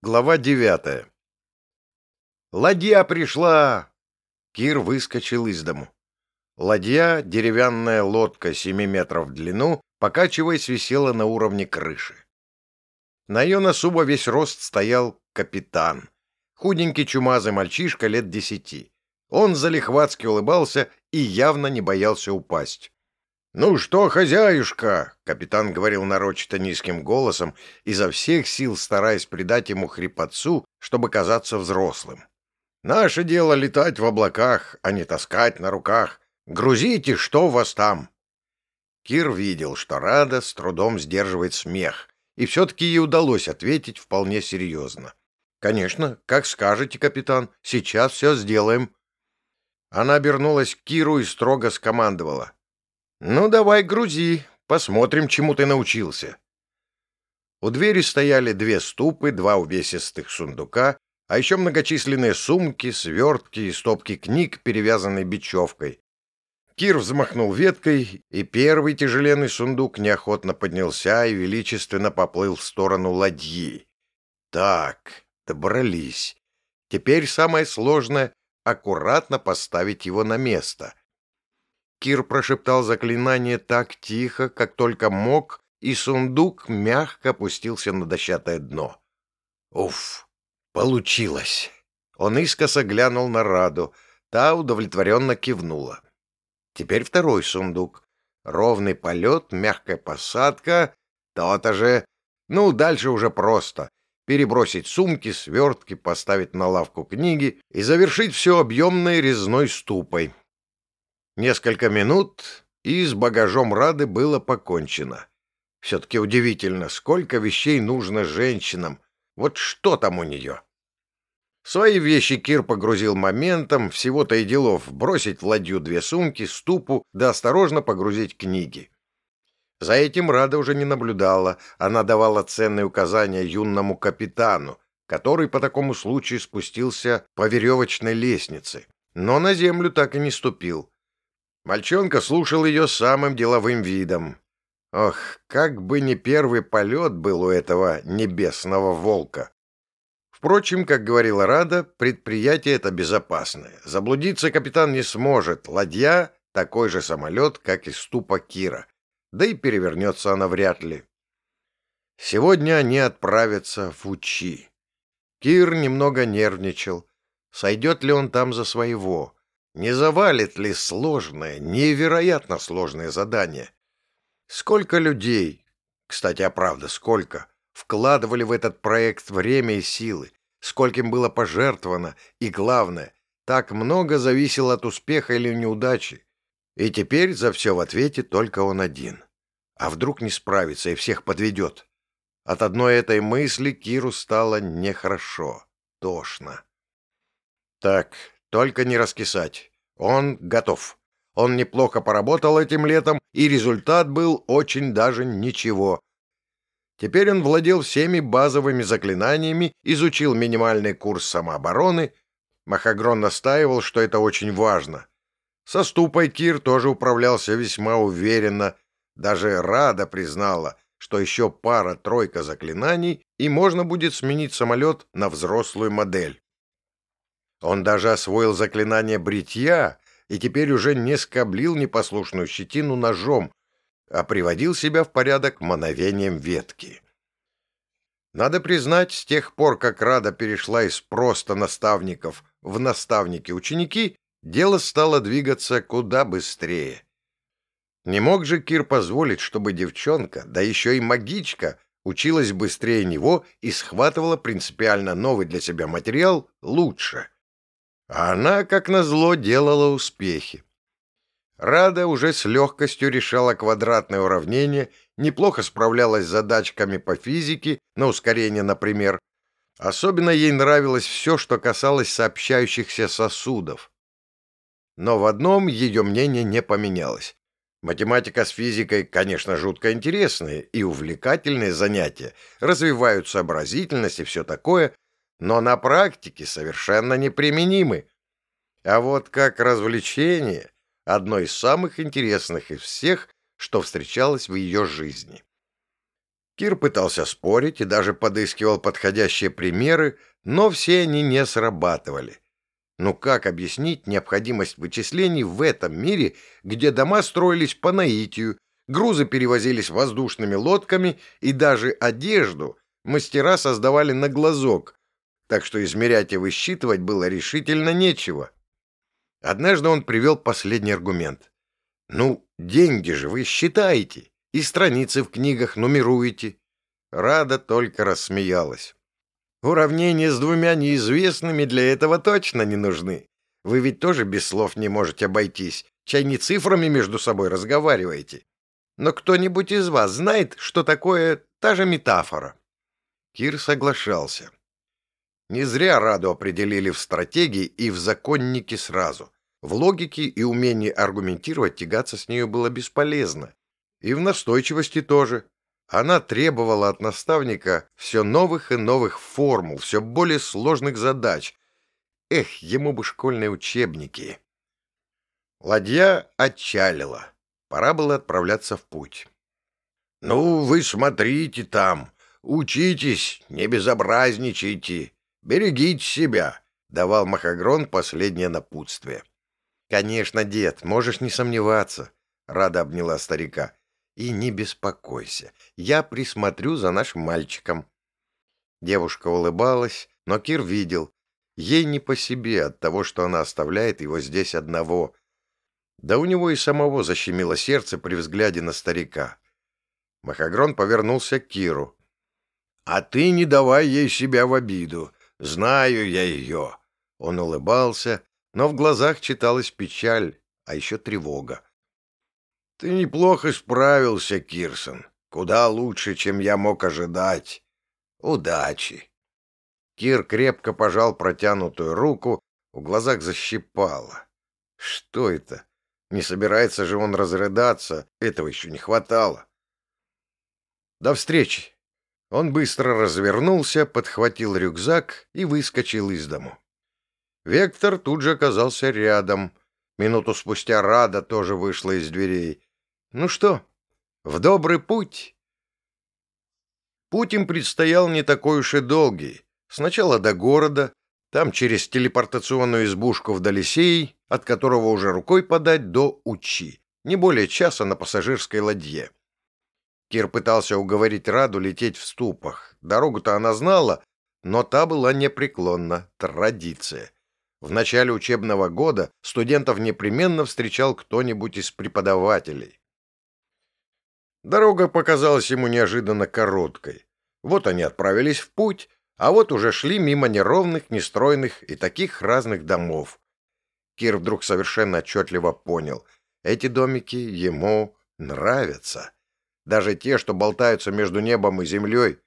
Глава девятая. «Ладья пришла!» Кир выскочил из дому. Ладья, деревянная лодка семи метров в длину, покачиваясь, висела на уровне крыши. На ее носу во весь рост стоял капитан. Худенький чумазый мальчишка лет десяти. Он залихватски улыбался и явно не боялся упасть. «Ну что, хозяюшка?» — капитан говорил нарочито низким голосом, изо всех сил стараясь придать ему хрипотцу, чтобы казаться взрослым. «Наше дело летать в облаках, а не таскать на руках. Грузите, что у вас там?» Кир видел, что Рада с трудом сдерживает смех, и все-таки ей удалось ответить вполне серьезно. «Конечно, как скажете, капитан, сейчас все сделаем». Она обернулась к Киру и строго скомандовала. «Ну, давай грузи, посмотрим, чему ты научился». У двери стояли две ступы, два увесистых сундука, а еще многочисленные сумки, свертки и стопки книг, перевязанные бечевкой. Кир взмахнул веткой, и первый тяжеленный сундук неохотно поднялся и величественно поплыл в сторону ладьи. Так, добрались. Теперь самое сложное — аккуратно поставить его на место. Кир прошептал заклинание так тихо, как только мог, и сундук мягко опустился на дощатое дно. Уф, получилось. Он искоса глянул на Раду, та удовлетворенно кивнула. Теперь второй сундук. Ровный полет, мягкая посадка, то-то же. Ну, дальше уже просто. Перебросить сумки, свертки, поставить на лавку книги и завершить все объемной резной ступой. Несколько минут, и с багажом Рады было покончено. Все-таки удивительно, сколько вещей нужно женщинам. Вот что там у нее? Свои вещи Кир погрузил моментом, всего-то и делов, бросить в ладью две сумки, ступу, да осторожно погрузить книги. За этим Рада уже не наблюдала, она давала ценные указания юному капитану, который по такому случаю спустился по веревочной лестнице, но на землю так и не ступил. Мальчонка слушал ее самым деловым видом. Ох, как бы не первый полет был у этого небесного волка. Впрочем, как говорила Рада, предприятие это безопасное. Заблудиться капитан не сможет. Ладья — такой же самолет, как и ступа Кира. Да и перевернется она вряд ли. Сегодня они отправятся в Учи. Кир немного нервничал. Сойдет ли он там за своего? Не завалит ли сложное, невероятно сложное задание? Сколько людей, кстати, а правда, сколько, вкладывали в этот проект время и силы, скольким было пожертвовано, и главное, так много зависело от успеха или неудачи. И теперь за все в ответе только он один. А вдруг не справится и всех подведет? От одной этой мысли Киру стало нехорошо, тошно. Так, только не раскисать. Он готов. Он неплохо поработал этим летом, и результат был очень даже ничего. Теперь он владел всеми базовыми заклинаниями, изучил минимальный курс самообороны. Махагрон настаивал, что это очень важно. Со ступой Кир тоже управлялся весьма уверенно. Даже Рада признала, что еще пара-тройка заклинаний, и можно будет сменить самолет на взрослую модель. Он даже освоил заклинание бритья и теперь уже не скоблил непослушную щетину ножом, а приводил себя в порядок мановением ветки. Надо признать, с тех пор, как Рада перешла из просто наставников в наставники-ученики, дело стало двигаться куда быстрее. Не мог же Кир позволить, чтобы девчонка, да еще и магичка, училась быстрее него и схватывала принципиально новый для себя материал лучше. А она, как назло, делала успехи. Рада уже с легкостью решала квадратные уравнения, неплохо справлялась с задачками по физике, на ускорение, например. Особенно ей нравилось все, что касалось сообщающихся сосудов. Но в одном ее мнение не поменялось. Математика с физикой, конечно, жутко интересные и увлекательные занятия, развивают сообразительность и все такое, но на практике совершенно неприменимы. А вот как развлечение – одно из самых интересных из всех, что встречалось в ее жизни. Кир пытался спорить и даже подыскивал подходящие примеры, но все они не срабатывали. Ну как объяснить необходимость вычислений в этом мире, где дома строились по наитию, грузы перевозились воздушными лодками и даже одежду мастера создавали на глазок, так что измерять и высчитывать было решительно нечего. Однажды он привел последний аргумент. «Ну, деньги же вы считаете, и страницы в книгах нумеруете». Рада только рассмеялась. «Уравнения с двумя неизвестными для этого точно не нужны. Вы ведь тоже без слов не можете обойтись, чай не цифрами между собой разговариваете. Но кто-нибудь из вас знает, что такое та же метафора?» Кир соглашался. Не зря Раду определили в стратегии и в законнике сразу. В логике и умении аргументировать тягаться с нею было бесполезно. И в настойчивости тоже. Она требовала от наставника все новых и новых формул, все более сложных задач. Эх, ему бы школьные учебники. Ладья отчалила. Пора было отправляться в путь. «Ну, вы смотрите там, учитесь, не безобразничайте», «Берегите себя», — давал Махагрон последнее напутствие. «Конечно, дед, можешь не сомневаться», — Рада обняла старика. «И не беспокойся, я присмотрю за нашим мальчиком». Девушка улыбалась, но Кир видел. Ей не по себе от того, что она оставляет его здесь одного. Да у него и самого защемило сердце при взгляде на старика. Махагрон повернулся к Киру. «А ты не давай ей себя в обиду. Знаю я ее. Он улыбался, но в глазах читалась печаль, а еще тревога. Ты неплохо справился, Кирсон. Куда лучше, чем я мог ожидать. Удачи. Кир крепко пожал протянутую руку, в глазах защипало. Что это? Не собирается же он разрыдаться, этого еще не хватало. До встречи. Он быстро развернулся, подхватил рюкзак и выскочил из дому. Вектор тут же оказался рядом. Минуту спустя Рада тоже вышла из дверей. «Ну что, в добрый путь?» Путь им предстоял не такой уж и долгий. Сначала до города, там через телепортационную избушку в Долисей, от которого уже рукой подать, до Учи. Не более часа на пассажирской ладье. Кир пытался уговорить Раду лететь в ступах. Дорогу-то она знала, но та была непреклонна, традиция. В начале учебного года студентов непременно встречал кто-нибудь из преподавателей. Дорога показалась ему неожиданно короткой. Вот они отправились в путь, а вот уже шли мимо неровных, нестройных и таких разных домов. Кир вдруг совершенно отчетливо понял, эти домики ему нравятся даже те, что болтаются между небом и землей.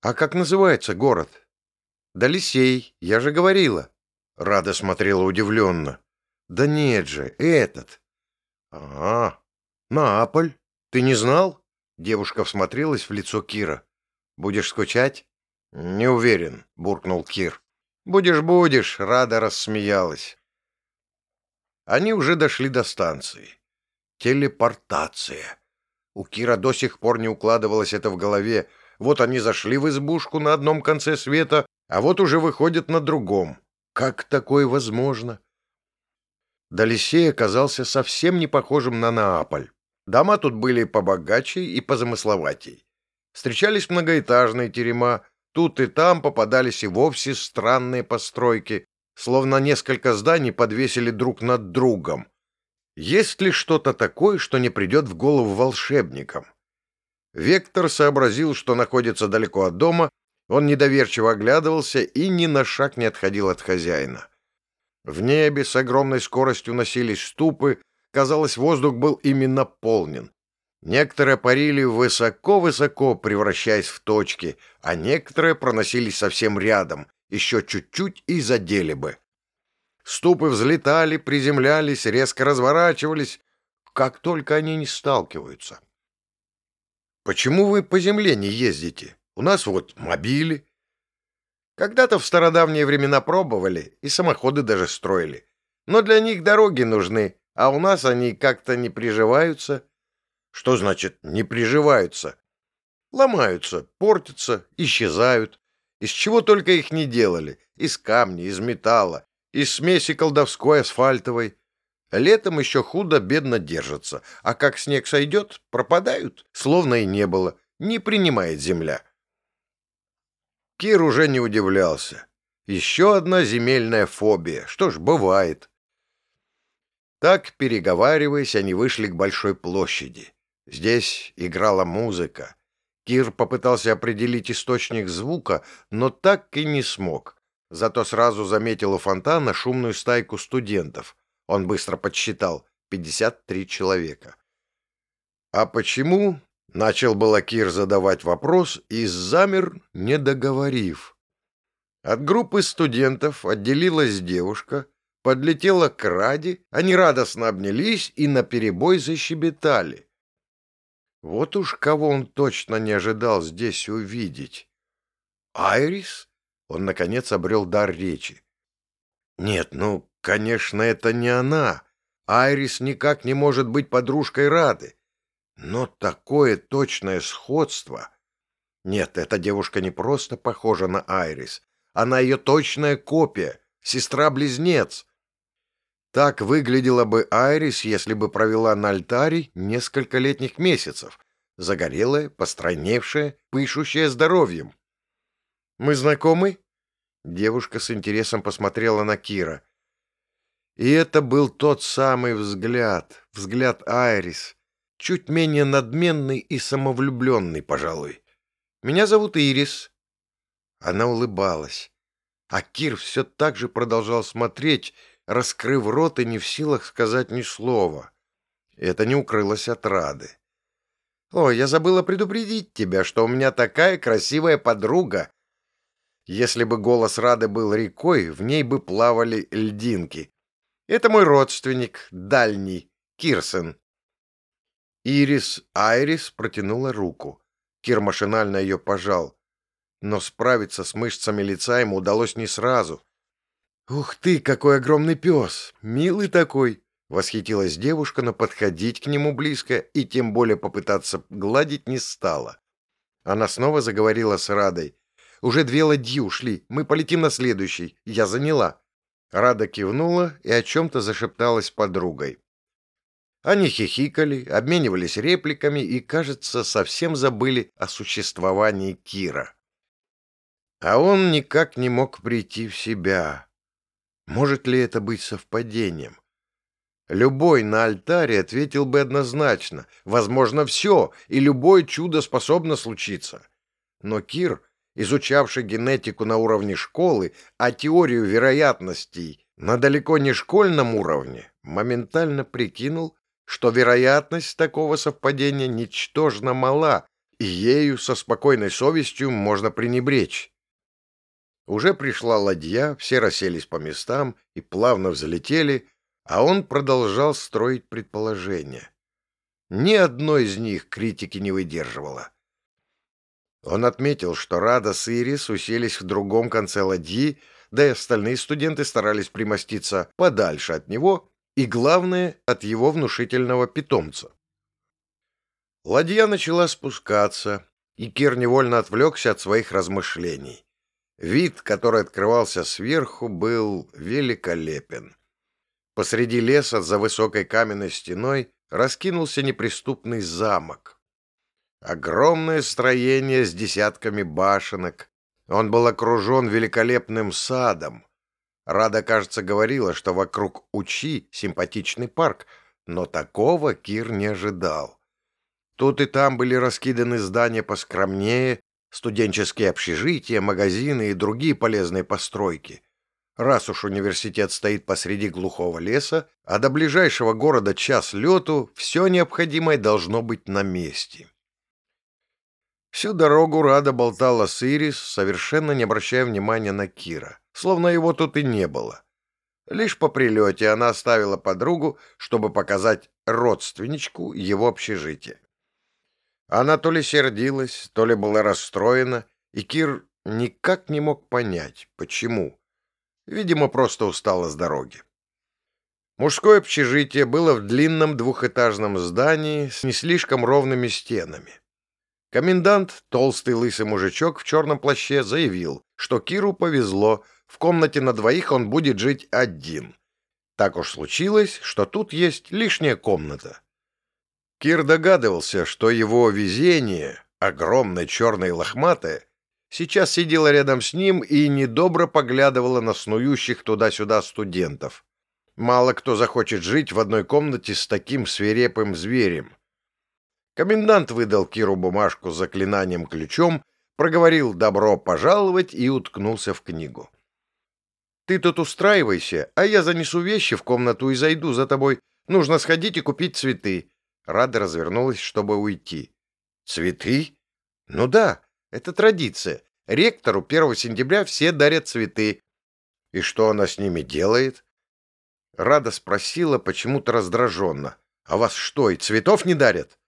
А как называется город? Да Лисей, я же говорила. Рада смотрела удивленно. Да нет же, этот. А, Наполь. Ты не знал? Девушка всмотрелась в лицо Кира. Будешь скучать? Не уверен, буркнул Кир. Будешь, будешь, Рада рассмеялась. Они уже дошли до станции. Телепортация. У Кира до сих пор не укладывалось это в голове. Вот они зашли в избушку на одном конце света, а вот уже выходят на другом. Как такое возможно? Долисей оказался совсем не похожим на Нааполь. Дома тут были побогаче и позамысловатей. Встречались многоэтажные терема, тут и там попадались и вовсе странные постройки, словно несколько зданий подвесили друг над другом. Есть ли что-то такое, что не придет в голову волшебникам? Вектор сообразил, что находится далеко от дома, он недоверчиво оглядывался и ни на шаг не отходил от хозяина. В небе с огромной скоростью носились ступы, казалось, воздух был именно полнен. Некоторые парили высоко-высоко, превращаясь в точки, а некоторые проносились совсем рядом, еще чуть-чуть и задели бы. Ступы взлетали, приземлялись, резко разворачивались, как только они не сталкиваются. «Почему вы по земле не ездите? У нас вот мобили». Когда-то в стародавние времена пробовали, и самоходы даже строили. Но для них дороги нужны, а у нас они как-то не приживаются. Что значит «не приживаются»? Ломаются, портятся, исчезают. Из чего только их не делали. Из камня, из металла, из смеси колдовской асфальтовой. Летом еще худо-бедно держатся, а как снег сойдет, пропадают, словно и не было, не принимает земля. Кир уже не удивлялся. Еще одна земельная фобия. Что ж, бывает. Так, переговариваясь, они вышли к большой площади. Здесь играла музыка. Кир попытался определить источник звука, но так и не смог. Зато сразу заметил у фонтана шумную стайку студентов. Он быстро подсчитал — 53 человека. «А почему?» — начал было Кир задавать вопрос и замер, не договорив. От группы студентов отделилась девушка, подлетела к Раде, они радостно обнялись и наперебой защебетали. Вот уж кого он точно не ожидал здесь увидеть. Айрис? Он, наконец, обрел дар речи. Нет, ну, конечно, это не она. Айрис никак не может быть подружкой Рады. Но такое точное сходство... Нет, эта девушка не просто похожа на Айрис. Она ее точная копия, сестра-близнец. Так выглядела бы Айрис, если бы провела на альтаре несколько летних месяцев, загорелая, постройневшая, пышущая здоровьем. «Мы знакомы?» Девушка с интересом посмотрела на Кира. И это был тот самый взгляд, взгляд Айрис, чуть менее надменный и самовлюбленный, пожалуй. «Меня зовут Ирис». Она улыбалась, а Кир все так же продолжал смотреть, раскрыв рот и не в силах сказать ни слова. Это не укрылось от Рады. «О, я забыла предупредить тебя, что у меня такая красивая подруга!» Если бы голос Рады был рекой, в ней бы плавали льдинки. «Это мой родственник, дальний, Кирсен». Ирис Айрис протянула руку. Кир машинально ее пожал. Но справиться с мышцами лица ему удалось не сразу. «Ух ты, какой огромный пес! Милый такой!» Восхитилась девушка, но подходить к нему близко и тем более попытаться гладить не стала. Она снова заговорила с Радой. «Уже две ладьи ушли, мы полетим на следующий, я заняла». Рада кивнула и о чем-то зашепталась подругой. Они хихикали, обменивались репликами и, кажется, совсем забыли о существовании Кира. А он никак не мог прийти в себя. Может ли это быть совпадением? Любой на альтаре ответил бы однозначно. Возможно, все, и любое чудо способно случиться. Но Кир, изучавший генетику на уровне школы, а теорию вероятностей на далеко не школьном уровне, моментально прикинул, что вероятность такого совпадения ничтожно мала, и ею со спокойной совестью можно пренебречь. Уже пришла ладья, все расселись по местам и плавно взлетели, а он продолжал строить предположения. Ни одно из них критики не выдерживало. Он отметил, что Рада с Ирис уселись в другом конце ладьи, да и остальные студенты старались примоститься подальше от него и, главное, от его внушительного питомца. Ладья начала спускаться, и Кир невольно отвлекся от своих размышлений. Вид, который открывался сверху, был великолепен. Посреди леса за высокой каменной стеной раскинулся неприступный замок. Огромное строение с десятками башенок. Он был окружен великолепным садом. Рада, кажется, говорила, что вокруг Учи симпатичный парк, но такого Кир не ожидал. Тут и там были раскиданы здания поскромнее, студенческие общежития, магазины и другие полезные постройки. Раз уж университет стоит посреди глухого леса, а до ближайшего города час лету, все необходимое должно быть на месте. Всю дорогу Рада болтала с Ирис, совершенно не обращая внимания на Кира, словно его тут и не было. Лишь по прилете она оставила подругу, чтобы показать родственничку его общежитие. Она то ли сердилась, то ли была расстроена, и Кир никак не мог понять, почему. Видимо, просто устала с дороги. Мужское общежитие было в длинном двухэтажном здании с не слишком ровными стенами. Комендант, толстый лысый мужичок в черном плаще, заявил, что Киру повезло, в комнате на двоих он будет жить один. Так уж случилось, что тут есть лишняя комната. Кир догадывался, что его везение, огромное черное лохматое, сейчас сидела рядом с ним и недобро поглядывала на снующих туда-сюда студентов. Мало кто захочет жить в одной комнате с таким свирепым зверем. Комендант выдал Киру бумажку с заклинанием-ключом, проговорил «добро пожаловать» и уткнулся в книгу. «Ты тут устраивайся, а я занесу вещи в комнату и зайду за тобой. Нужно сходить и купить цветы». Рада развернулась, чтобы уйти. «Цветы? Ну да, это традиция. Ректору 1 сентября все дарят цветы. И что она с ними делает?» Рада спросила почему-то раздраженно. «А вас что, и цветов не дарят?»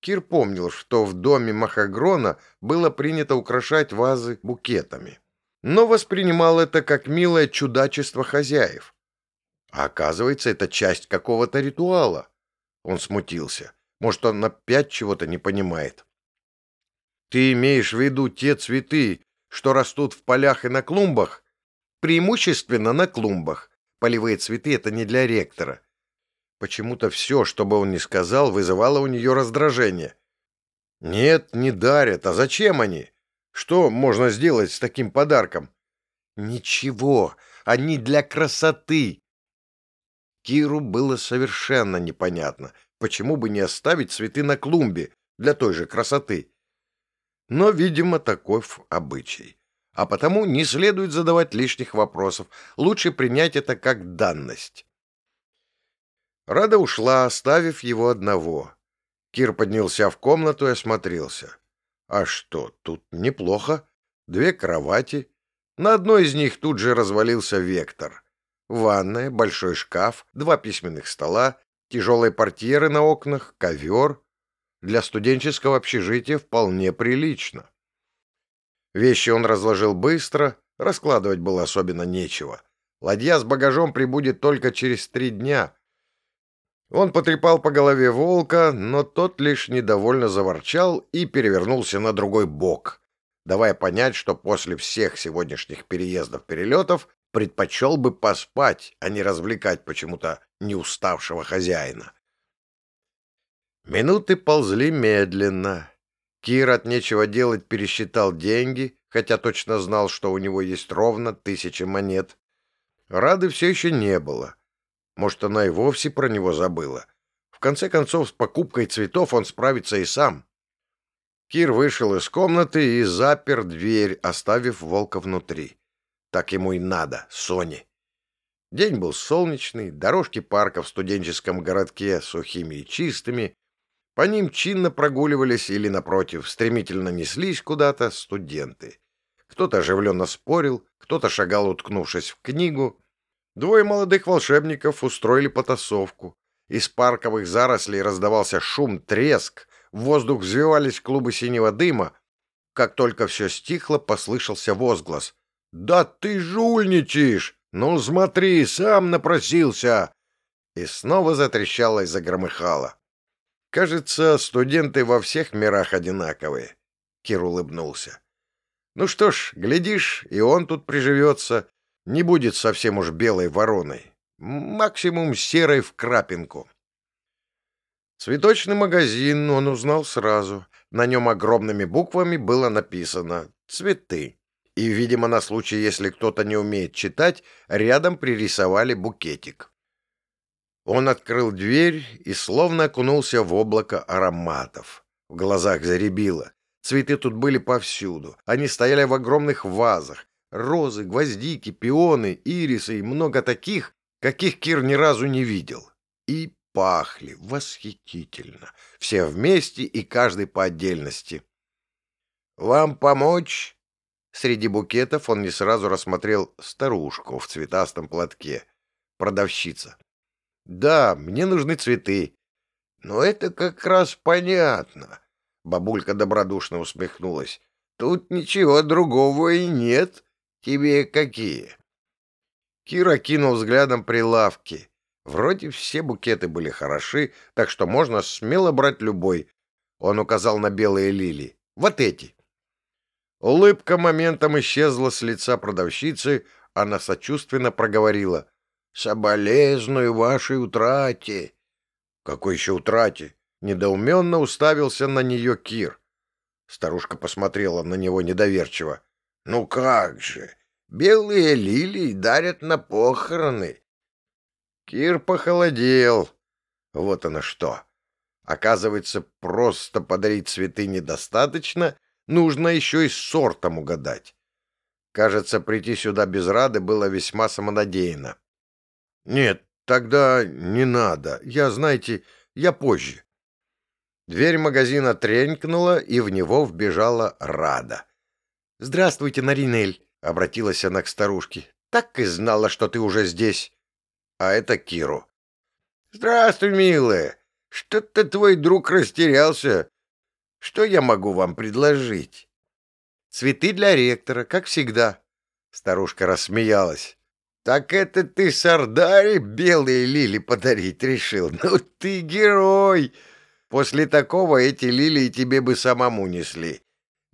Кир помнил, что в доме Махагрона было принято украшать вазы букетами, но воспринимал это как милое чудачество хозяев. А оказывается, это часть какого-то ритуала. Он смутился. Может, он опять чего-то не понимает. Ты имеешь в виду те цветы, что растут в полях и на клумбах? Преимущественно на клумбах. Полевые цветы — это не для ректора. Почему-то все, что бы он ни сказал, вызывало у нее раздражение. «Нет, не дарят. А зачем они? Что можно сделать с таким подарком?» «Ничего. Они для красоты». Киру было совершенно непонятно, почему бы не оставить цветы на клумбе для той же красоты. Но, видимо, таков обычай. А потому не следует задавать лишних вопросов. Лучше принять это как данность. Рада ушла, оставив его одного. Кир поднялся в комнату и осмотрелся. А что, тут неплохо. Две кровати. На одной из них тут же развалился вектор. Ванная, большой шкаф, два письменных стола, тяжелые портьеры на окнах, ковер. Для студенческого общежития вполне прилично. Вещи он разложил быстро, раскладывать было особенно нечего. Ладья с багажом прибудет только через три дня — он потрепал по голове волка, но тот лишь недовольно заворчал и перевернулся на другой бок, давая понять, что после всех сегодняшних переездов-перелетов предпочел бы поспать, а не развлекать почему-то неуставшего хозяина. Минуты ползли медленно. Кир от нечего делать пересчитал деньги, хотя точно знал, что у него есть ровно тысяча монет. Рады все еще не было. Может, она и вовсе про него забыла. В конце концов, с покупкой цветов он справится и сам. Кир вышел из комнаты и запер дверь, оставив волка внутри. Так ему и надо, Соне. День был солнечный, дорожки парка в студенческом городке сухими и чистыми. По ним чинно прогуливались или, напротив, стремительно неслись куда-то студенты. Кто-то оживленно спорил, кто-то шагал, уткнувшись в книгу. Двое молодых волшебников устроили потасовку. Из парковых зарослей раздавался шум, треск, в воздух взвивались клубы синего дыма. Как только все стихло, послышался возглас. «Да ты жульничаешь! Ну смотри, сам напросился!» И снова затрещало и загромыхало. «Кажется, студенты во всех мирах одинаковые», — Кир улыбнулся. «Ну что ж, глядишь, и он тут приживется, не будет совсем уж белой вороной. Максимум серой в крапинку. Цветочный магазин он узнал сразу. На нем огромными буквами было написано «Цветы». И, видимо, на случай, если кто-то не умеет читать, рядом пририсовали букетик. Он открыл дверь и словно окунулся в облако ароматов. В глазах заребило. Цветы тут были повсюду. Они стояли в огромных вазах, Розы, гвоздики, пионы, ирисы и много таких, каких Кир ни разу не видел. И пахли восхитительно. Все вместе и каждый по отдельности. «Вам помочь?» Среди букетов он не сразу рассмотрел старушку в цветастом платке. Продавщица. «Да, мне нужны цветы». «Но это как раз понятно», — бабулька добродушно усмехнулась. «Тут ничего другого и нет. Тебе какие?» Кира кинул взглядом прилавки. Вроде все букеты были хороши, так что можно смело брать любой. Он указал на белые лилии. «Вот эти». Улыбка моментом исчезла с лица продавщицы, она сочувственно проговорила. «Соболезную вашей утрате». «Какой еще утрате?» Недоуменно уставился на нее Кир. Старушка посмотрела на него недоверчиво. «Ну как же! Белые лилии дарят на похороны!» Кир похолодел. Вот оно что. Оказывается, просто подарить цветы недостаточно, нужно еще и сортом угадать. Кажется, прийти сюда без рады было весьма самонадеянно. «Нет, тогда не надо. Я, знаете, я позже». Дверь магазина тренькнула, и в него вбежала Рада. «Здравствуйте, Наринель», — обратилась она к старушке. «Так и знала, что ты уже здесь». А это Киру. «Здравствуй, милая. Что-то твой друг растерялся. Что я могу вам предложить?» «Цветы для ректора, как всегда». Старушка рассмеялась. «Так это ты Сардаре белые лили подарить решил? Ну ты герой!» После такого эти лилии тебе бы самому несли.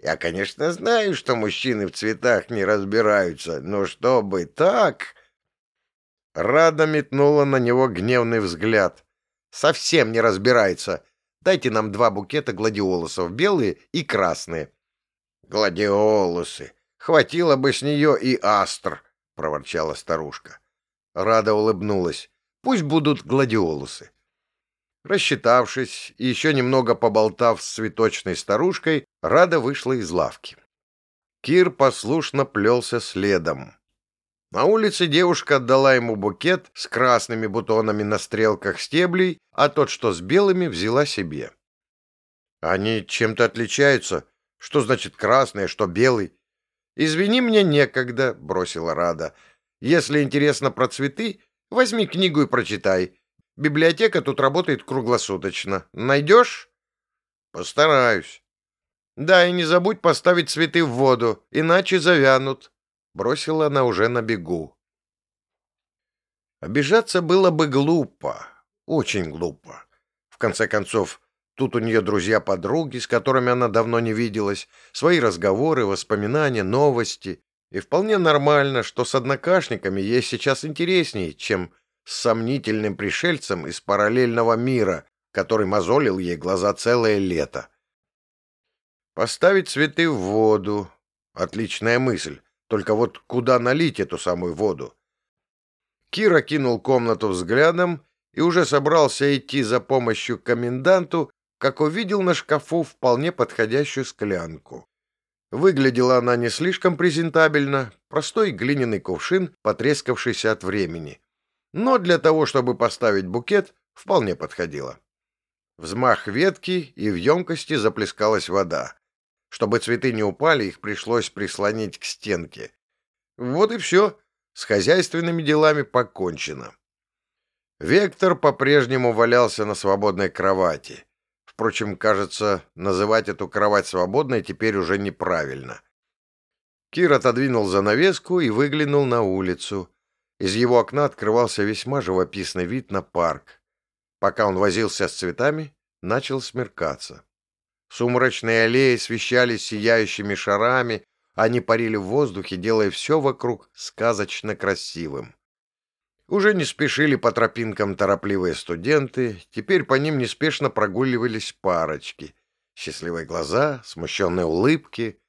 Я, конечно, знаю, что мужчины в цветах не разбираются, но чтобы так...» Рада метнула на него гневный взгляд. «Совсем не разбирается. Дайте нам два букета гладиолусов, белые и красные». «Гладиолусы! Хватило бы с нее и астр!» — проворчала старушка. Рада улыбнулась. «Пусть будут гладиолусы». Рассчитавшись и еще немного поболтав с цветочной старушкой, Рада вышла из лавки. Кир послушно плелся следом. На улице девушка отдала ему букет с красными бутонами на стрелках стеблей, а тот, что с белыми, взяла себе. «Они чем-то отличаются. Что значит красный, а что белый?» «Извини, мне некогда», — бросила Рада. «Если интересно про цветы, возьми книгу и прочитай. Библиотека тут работает круглосуточно. Найдешь? Постараюсь. Да, и не забудь поставить цветы в воду, иначе завянут. Бросила она уже на бегу. Обижаться было бы глупо, очень глупо. В конце концов, тут у нее друзья-подруги, с которыми она давно не виделась, свои разговоры, воспоминания, новости. И вполне нормально, что с однокашниками ей сейчас интереснее, чем с сомнительным пришельцем из параллельного мира, который мозолил ей глаза целое лето. Поставить цветы в воду — отличная мысль, только вот куда налить эту самую воду? Кира кинул комнату взглядом и уже собрался идти за помощью к коменданту, как увидел на шкафу вполне подходящую склянку. Выглядела она не слишком презентабельно, простой глиняный кувшин, потрескавшийся от времени но для того, чтобы поставить букет, вполне подходило. Взмах ветки, и в емкости заплескалась вода. Чтобы цветы не упали, их пришлось прислонить к стенке. Вот и все. С хозяйственными делами покончено. Вектор по-прежнему валялся на свободной кровати. Впрочем, кажется, называть эту кровать свободной теперь уже неправильно. Кир отодвинул занавеску и выглянул на улицу. Из его окна открывался весьма живописный вид на парк. Пока он возился с цветами, начал смеркаться. Сумрачные аллеи освещались сияющими шарами, они парили в воздухе, делая все вокруг сказочно красивым. Уже не спешили по тропинкам торопливые студенты, теперь по ним неспешно прогуливались парочки. Счастливые глаза, смущенные улыбки.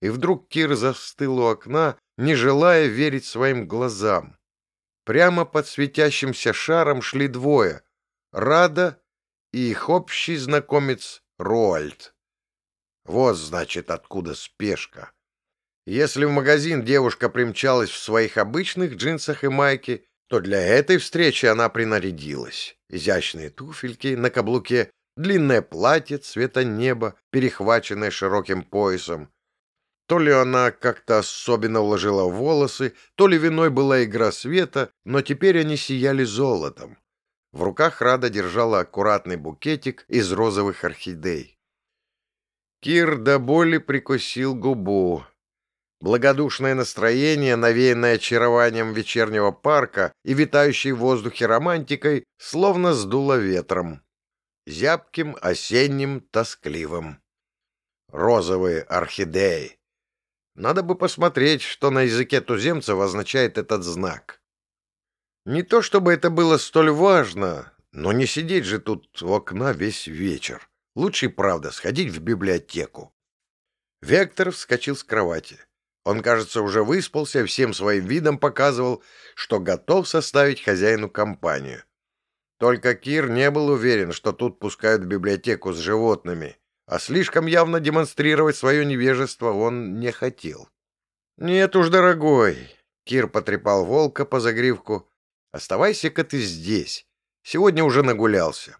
И вдруг Кир застыл у окна, не желая верить своим глазам. Прямо под светящимся шаром шли двое — Рада и их общий знакомец Роальд. Вот, значит, откуда спешка. Если в магазин девушка примчалась в своих обычных джинсах и майке, то для этой встречи она принарядилась. Изящные туфельки на каблуке, длинное платье цвета неба, перехваченное широким поясом, то ли она как-то особенно уложила волосы, то ли виной была игра света, но теперь они сияли золотом. В руках Рада держала аккуратный букетик из розовых орхидей. Кир до боли прикусил губу. Благодушное настроение, навеянное очарованием вечернего парка и витающей в воздухе романтикой, словно сдуло ветром. зябким, осенним, тоскливым. Розовые орхидеи. Надо бы посмотреть, что на языке туземцев означает этот знак. Не то чтобы это было столь важно, но не сидеть же тут у окна весь вечер. Лучше, правда, сходить в библиотеку. Вектор вскочил с кровати. Он, кажется, уже выспался и всем своим видом показывал, что готов составить хозяину компанию. Только Кир не был уверен, что тут пускают в библиотеку с животными, а слишком явно демонстрировать свое невежество он не хотел. «Нет уж, дорогой!» — Кир потрепал волка по загривку. «Оставайся-ка ты здесь. Сегодня уже нагулялся.